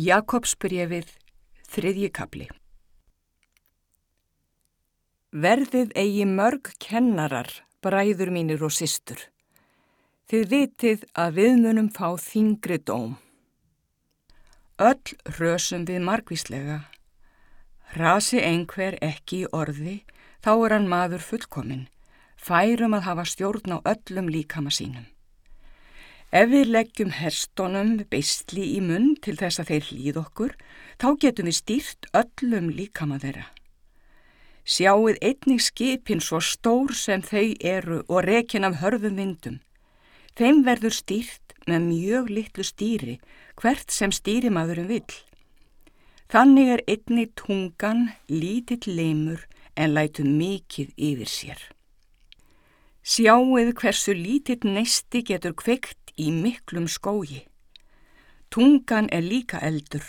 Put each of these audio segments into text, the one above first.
Jakobsbrefið, þriðji kapli Verðið eigi mörg kennarar, bræður mínir og systur. Þið vitið að við munum fá þingri dóm. Öll rösum við margvíslega. Rasi einhver ekki í orði, þá er hann maður fullkominn, færum að hafa stjórn á öllum líkama sínum. Ef við leggjum herstonum beistli í munn til þess að þeir hlýð okkur, þá getum við stýrt öllum líkama þeirra. Sjáuð einnig skipin svo stór sem þau eru og rekin af hörðum vindum. Þeim verður stýrt með mjög litlu stýri, hvert sem stýrimaðurum vill. Þannig er einnig tungan lítill leimur en lætu mikið yfir sér. Sjáuð hversu lítill neisti getur kveikt í miklum skógi. Tungan er líka eldur.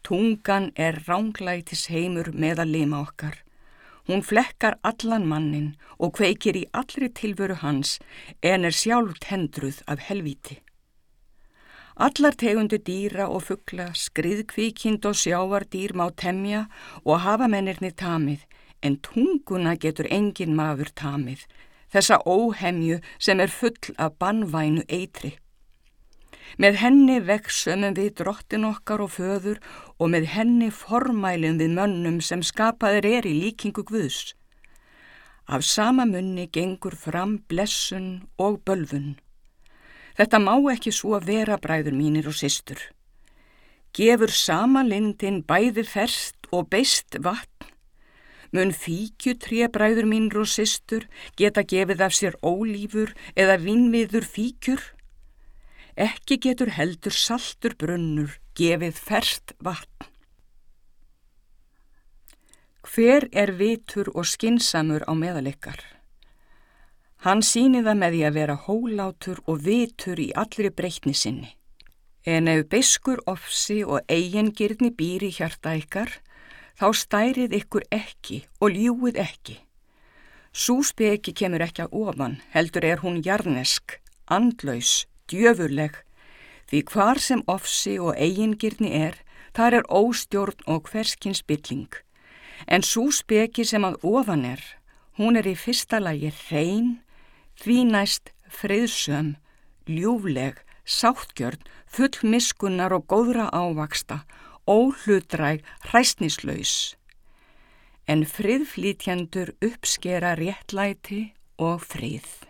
Tungan er ránglætis heimur meðal lima okkar. Hún flekkar allan mannin og kveikir í allri tilveru hans en er sjálf tendruð af helviti. Allar tegundu dýra og fuggla, skriðkvíkind og sjávardýr má temja og hafa mennirni tamið en tunguna getur engin maður tamið þessa óhemju sem er full af bannvænu eitri. Með henni veksumum við drottin okkar og föður og með henni formælum við mönnum sem skapaðir er í líkingu Guðs. Af sama munni gengur fram blessun og bölfun. Þetta má ekki svo að vera bræður mínir og systur. Gefur sama lindin bæði ferst og beist vatn mun fíkju trébræður mínur og systur geta gefið af sér ólífur eða vinnviður fíkjur? Ekki getur heldur saltur brunnur gefið ferst vatn. Hver er vitur og skinsamur á meðalikkar? Hann síni það með því að vera hólátur og vitur í allri breytni sinni. En ef beiskur ofsi og eigingirni býri hjarta ykkar, þá stærið ykkur ekki og ljúið ekki. Súspeki kemur ekki að ofan, heldur er hún jarnesk, andlaus, djöfurleg, því hvar sem ofsi og eigingirni er, þar er óstjórn og hverskins bylling. En súspeki sem að ofan er, hún er í fyrsta lagi hrein, því næst friðsöm, ljúfleg, sáttgjörn, full miskunnar og góðra ávaksta óhlutræg hræstnislaus, en friðflítjandur uppskera réttlæti og frið.